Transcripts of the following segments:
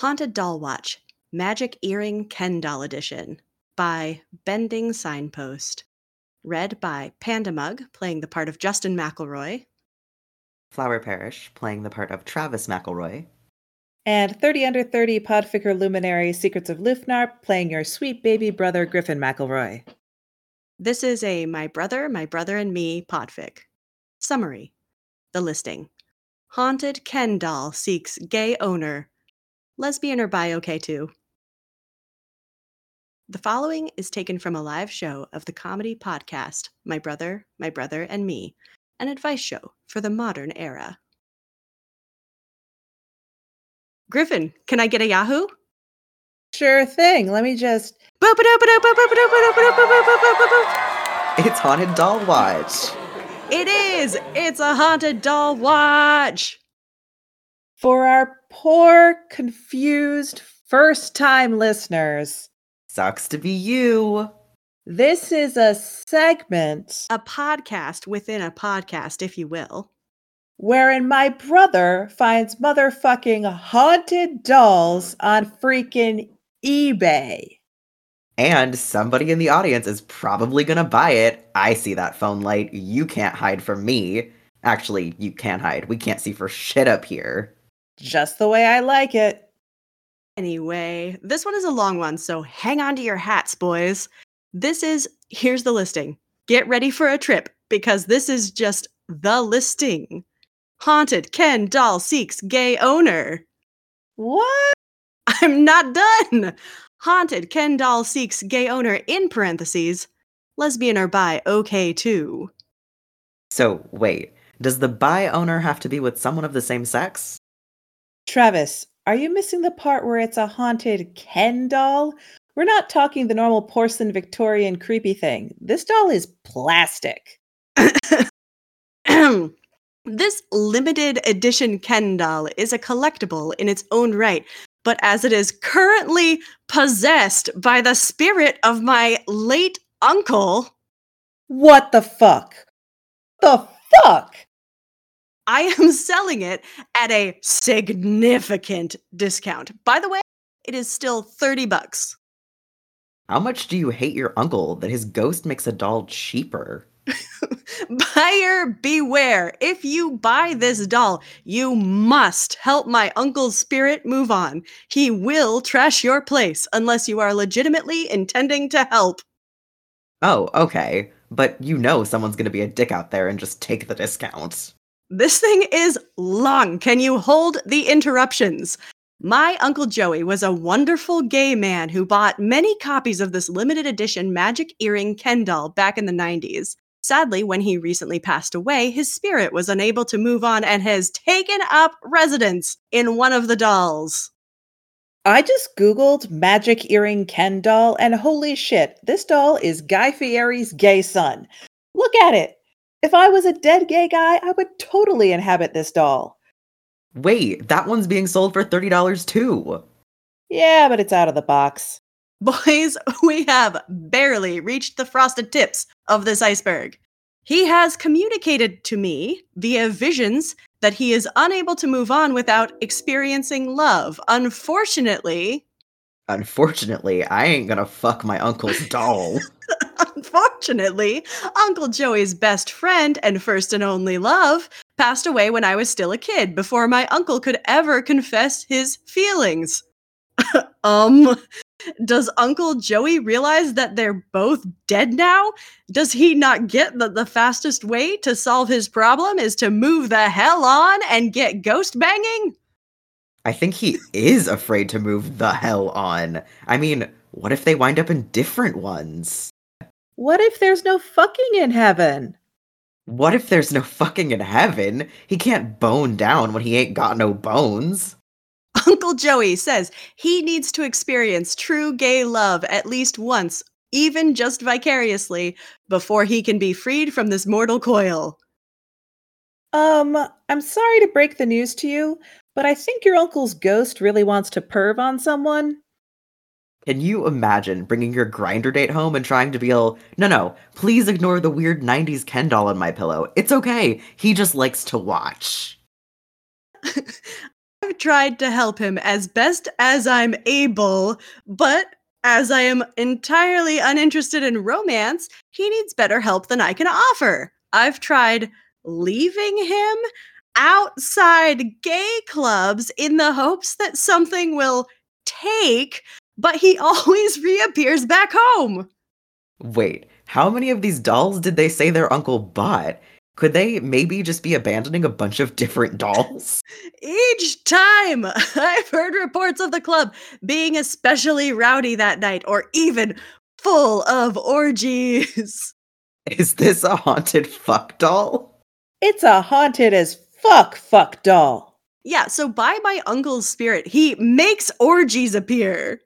Haunted Doll Watch Magic Earring Ken Doll Edition by Bending Signpost. Read by Panda Mug, playing the part of Justin McElroy. Flower Parish, playing the part of Travis McElroy. And 30 Under 30 Podficker Luminary Secrets of Lufnar, playing your sweet baby brother Griffin McElroy. This is a My Brother, My Brother and Me podfic. Summary The listing Haunted Ken doll seeks gay owner. Lesbian or bi okay too. The following is taken from a live show of the comedy podcast My Brother, My Brother and Me, an advice show for the modern era. Griffin, can I get a Yahoo? Sure thing. Let me just. It's Haunted Doll Watch. It is! It's a haunted doll watch! For our poor, confused, first time listeners, Sucks to be you. this is a segment A podcast within a podcast, if you will. wherein my brother finds motherfucking haunted dolls on freaking eBay. And somebody in the audience is probably gonna buy it. I see that phone light. You can't hide from me. Actually, you can't hide. We can't see for shit up here. Just the way I like it. Anyway, this one is a long one, so hang on to your hats, boys. This is, here's the listing. Get ready for a trip, because this is just the listing. Haunted Ken doll seeks gay owner. What? I'm not done. Haunted Ken doll seeks gay owner in parentheses. Lesbian or bi okay too. So, wait. Does the bi owner have to be with someone of the same sex? Travis, are you missing the part where it's a haunted Ken doll? We're not talking the normal porcelain Victorian creepy thing. This doll is plastic. this limited edition Ken doll is a collectible in its own right, but as it is currently possessed by the spirit of my late uncle, What the fuck? The fuck? I am selling it at a significant discount. By the way, it is still 30 bucks. How much do you hate your uncle that his ghost makes a doll cheaper? Buyer beware. If you buy this doll, you must help my uncle's spirit move on. He will trash your place unless you are legitimately intending to help. Oh, okay. But you know someone's gonna be a dick out there and just take the discount. This thing is long. Can you hold the interruptions? My Uncle Joey was a wonderful gay man who bought many copies of this limited edition magic earring Ken doll back in the 90s. Sadly, when he recently passed away, his spirit was unable to move on and has taken up residence in one of the dolls. I just Googled magic earring Ken doll, and holy shit, this doll is Guy Fieri's gay son. Look at it. If I was a dead gay guy, I would totally inhabit this doll. Wait, that one's being sold for $30 too. Yeah, but it's out of the box. Boys, we have barely reached the frosted tips of this iceberg. He has communicated to me via visions that he is unable to move on without experiencing love. Unfortunately, Unfortunately, I ain't gonna fuck my uncle's doll. unfortunately, Uncle Joey's best friend and first and only love passed away when I was still a kid before my uncle could ever confess his feelings. um, does Uncle Joey realize that they're both dead now? Does he not get that the fastest way to solve his problem is to move the hell on and get ghost banging? I think he is afraid to move the hell on. I mean, what if they wind up in different ones? What if there's no fucking in heaven? What if there's no fucking in heaven? He can't bone down when he ain't got no bones. Uncle Joey says he needs to experience true gay love at least once, even just vicariously, before he can be freed from this mortal coil. Um, I'm sorry to break the news to you, but I think your uncle's ghost really wants to perv on someone. Can you imagine bringing your Grindr date home and trying to be all, no, no, please ignore the weird 90s Ken doll on my pillow. It's okay. He just likes to watch. I've tried to help him as best as I'm able, but as I am entirely uninterested in romance, he needs better help than I can offer. I've tried leaving him outside gay clubs in the hopes that something will take, but he always reappears back home. Wait, how many of these dolls did they say their uncle bought? Could they maybe just be abandoning a bunch of different dolls? Each time I've heard reports of the club being especially rowdy that night or even full of orgies. Is this a haunted fuck doll? It's a haunted as fuck fuck doll. Yeah, so by my uncle's spirit, he makes orgies appear.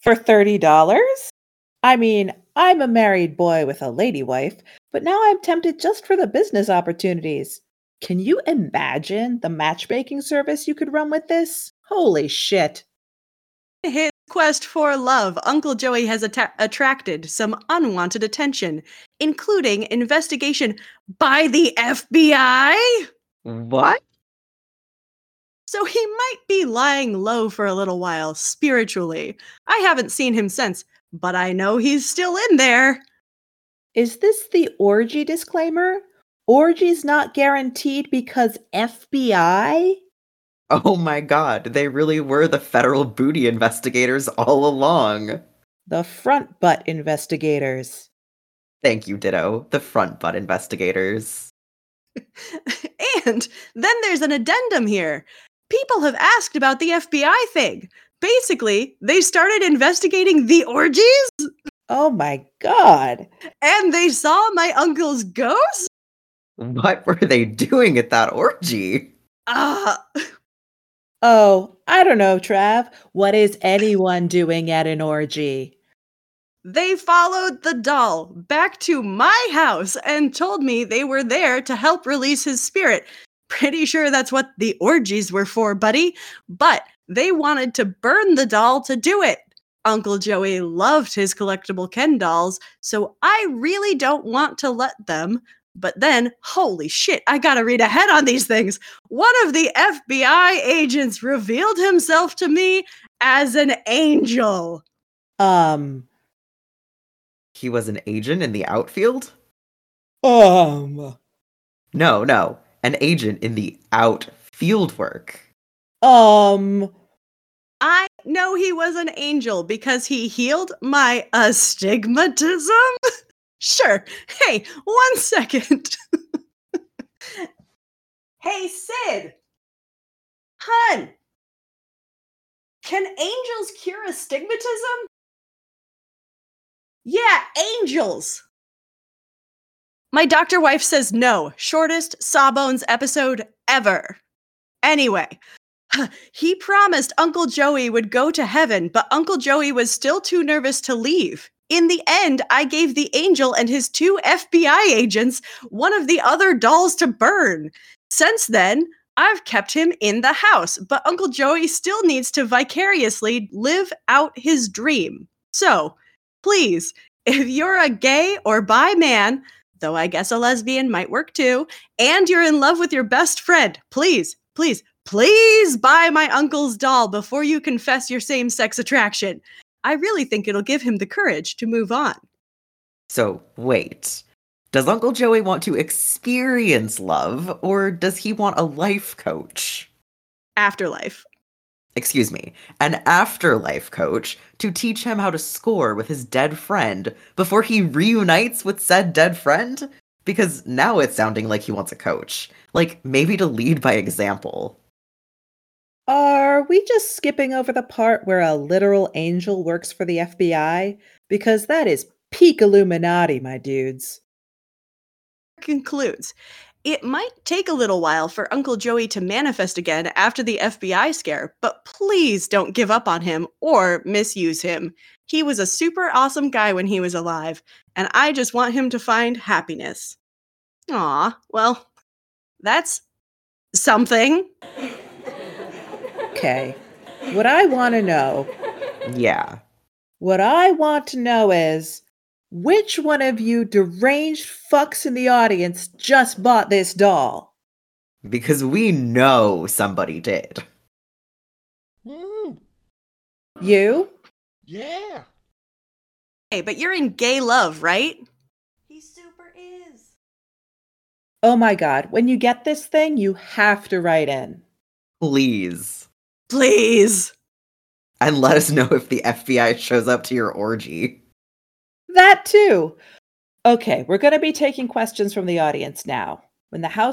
For $30? I mean, I'm a married boy with a lady wife, but now I'm tempted just for the business opportunities. Can you imagine the matchmaking service you could run with this? Holy shit. His quest for love, Uncle Joey has atta- attracted some unwanted attention, including investigation by the FBI. What? So he might be lying low for a little while spiritually. I haven't seen him since, but I know he's still in there. Is this the orgy disclaimer? Orgy's not guaranteed because FBI? Oh my god, they really were the federal booty investigators all along. The front butt investigators. Thank you, Ditto. The front butt investigators. and then there's an addendum here. People have asked about the FBI thing. Basically, they started investigating the orgies Oh my god. and they saw my uncle's ghost. What were they doing at that orgy? Ah, Oh, I don't know, Trav. What is anyone doing at an orgy? They followed the doll back to my house and told me they were there to help release his spirit. Pretty sure that's what the orgies were for, buddy. But they wanted to burn the doll to do it. Uncle Joey loved his collectible Ken dolls, so I really don't want to let them. But then, holy shit, I gotta read ahead on these things. One of the FBI agents revealed himself to me as an angel. Um, He was an agent in the outfield? um, No, no. An agent in the outfield work. um, I know he was an angel because he healed my astigmatism. sure. Hey, one second. hey, Syd. Hun. Can angels cure astigmatism? Yeah, angels. My doctor wife says no. Shortest Sawbones episode ever. Anyway, he promised Uncle Joey would go to heaven, but Uncle Joey was still too nervous to leave. In the end, I gave the angel and his two FBI agents one of the other dolls to burn. Since then, I've kept him in the house, but Uncle Joey still needs to vicariously live out his dream. So, please, if you're a gay or bi man, though I guess a lesbian might work too, and you're in love with your best friend, please, please, please buy my uncle's doll before you confess your same sex attraction. I really think it'll give him the courage to move on. So, wait. Does Uncle Joey want to experience love, or does he want a life coach? Afterlife. Excuse me, an afterlife coach to teach him how to score with his dead friend before he reunites with said dead friend? Because now it's sounding like he wants a coach. Like, maybe to lead by example. are we just skipping over the part where a literal angel works for the FBI? Because that is peak Illuminati, my dudes. concludes it might take a little while for Uncle Joey to manifest again after the FBI scare, but please don't give up on him or misuse him. He was a super awesome guy when he was alive, and I just want him to find happiness. Aw, well, that's something. Okay. What I want to know, Yeah. what I want to know is which one of you deranged fucks in the audience just bought this doll? Because we know somebody did. too. You? Yeah. Hey, but you're in gay love, right? He super is. Oh my god, when you get this thing, you have to write in. Please. Please. And let us know if the FBI shows up to your orgy. That too. Okay, we're going to be taking questions from the audience now. When the house